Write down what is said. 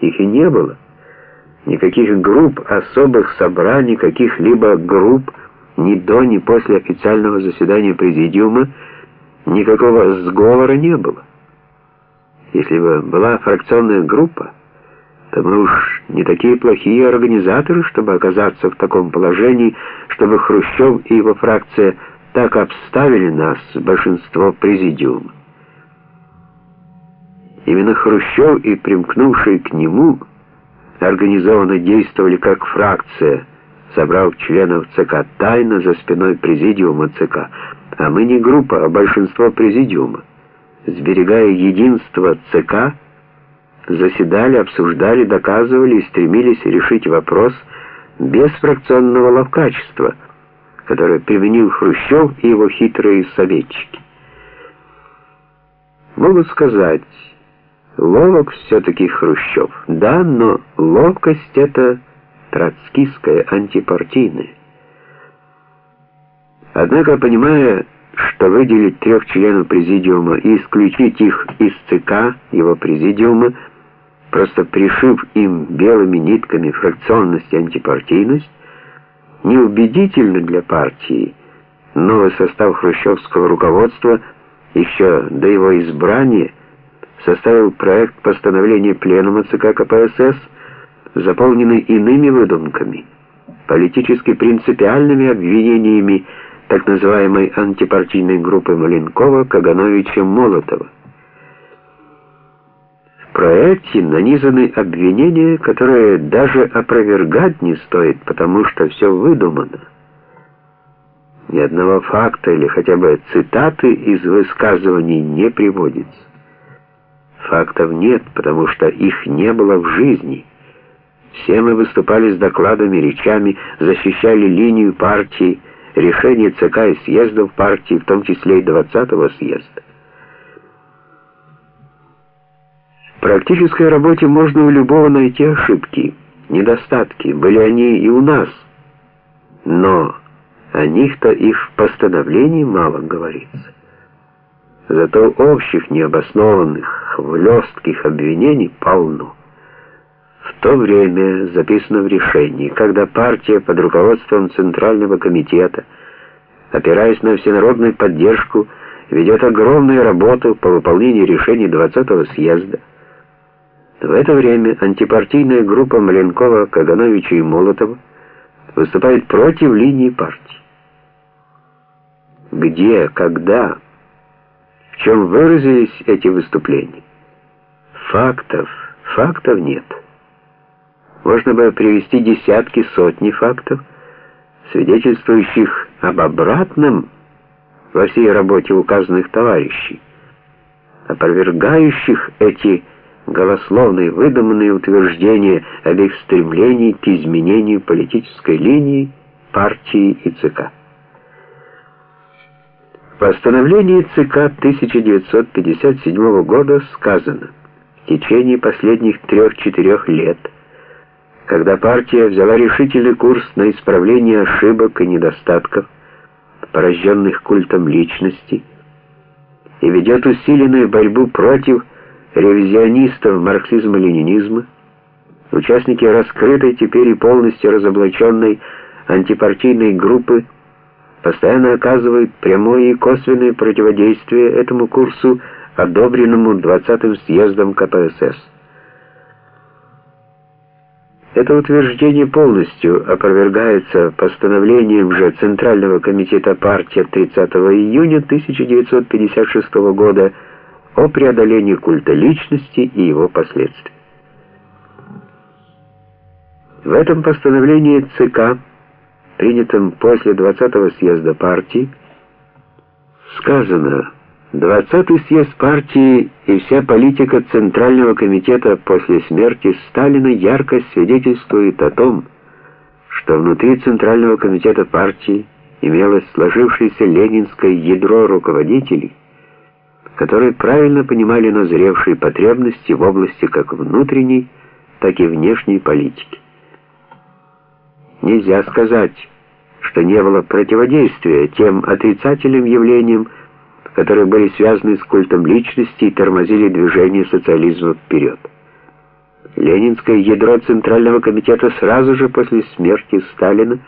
Их и не было. Никаких групп особых собраний, каких-либо групп ни до, ни после официального заседания президиума никакого сговора не было. Если бы была фракционная группа, то мы уж не такие плохие организаторы, чтобы оказаться в таком положении, чтобы Хрущев и его фракция так обставили нас, большинство президиума. Именно Хрущев и примкнувшие к нему организованно действовали как фракция, собрав членов ЦК тайно за спиной президиума ЦК, а мы не группа, а большинство президиума. Сберегая единство ЦК, заседали, обсуждали, доказывали и стремились решить вопрос без фракционного ловкачества, которое применил Хрущев и его хитрые советчики. Могут сказать, ловок все-таки Хрущев. Да, но ловкость это троцкистская, антипартийная. Однако, понимая, что выделить трех членов президиума и исключить их из ЦК, его президиума, просто пришив им белыми нитками фракционность и антипартийность, неубедительно для партии. Новый состав хрущевского руководства еще до его избрания составил проект постановления Пленума ЦК КПСС, заполненный иными выдумками, политически принципиальными обвинениями так называемой антипартийной группы Маленкова, Кагановича, Молотова. В проекте нанизаны обвинения, которые даже опровергать не стоит, потому что все выдумано. Ни одного факта или хотя бы цитаты из высказываний не приводится. Фактов нет, потому что их не было в жизни. Все мы выступали с докладами, речами, защищали линию партии, решения ЦК и съездов партии, в том числе и 20-го съезда. В практической работе можно у любого найти ошибки, недостатки, были они и у нас. Но о них-то и в постановлении мало говорится. Зато общих, необоснованных, хлестких обвинений полно. В то время записано в решении, когда партия под руководством Центрального комитета, опираясь на всенародную поддержку, ведет огромную работу по выполнению решений 20-го съезда. В это время антипартийная группа Маленкова, Кагановича и Молотова выступает против линии партии. Где, когда, чем выразились эти выступления? Фактов, фактов нет. Можно бы привести десятки, сотни фактов, свидетельствующих об обратном во всей работе указанных товарищей, опровергающих эти голословные выдуманные утверждения об их стремлении к изменению политической линии партии и ЦК. Постановлении ЦК 1957 года сказано, в течение последних трех-четырех лет – когда партия взяла решительный курс на исправление ошибок и недостатков, порожденных культом личности, и ведет усиленную борьбу против ревизионистов марксизма-ленинизма, участники раскрытой теперь и полностью разоблаченной антипартийной группы постоянно оказывают прямое и косвенное противодействие этому курсу, одобренному 20-м съездом КПСС. Это утверждение полностью опровергается постановлением же Центрального комитета партии 30 июня 1956 года о преодолении культа личности и его последствий. В этом постановлении ЦК, принятом после 20-го съезда партии, сказано Двадцатый съезд партии и вся политика Центрального комитета после смерти Сталина ярко свидетельствует о том, что внутри Центрального комитета партии имелось сложившееся ленинское ядро руководителей, которые правильно понимали назревшие потребности в области как внутренней, так и внешней политики. Нельзя сказать, что не было противодействия тем отрицательным явлениям, которые были связаны с культом личности и тормозили движение социализма вперед. Ленинское ядро Центрального комитета сразу же после смерти Сталина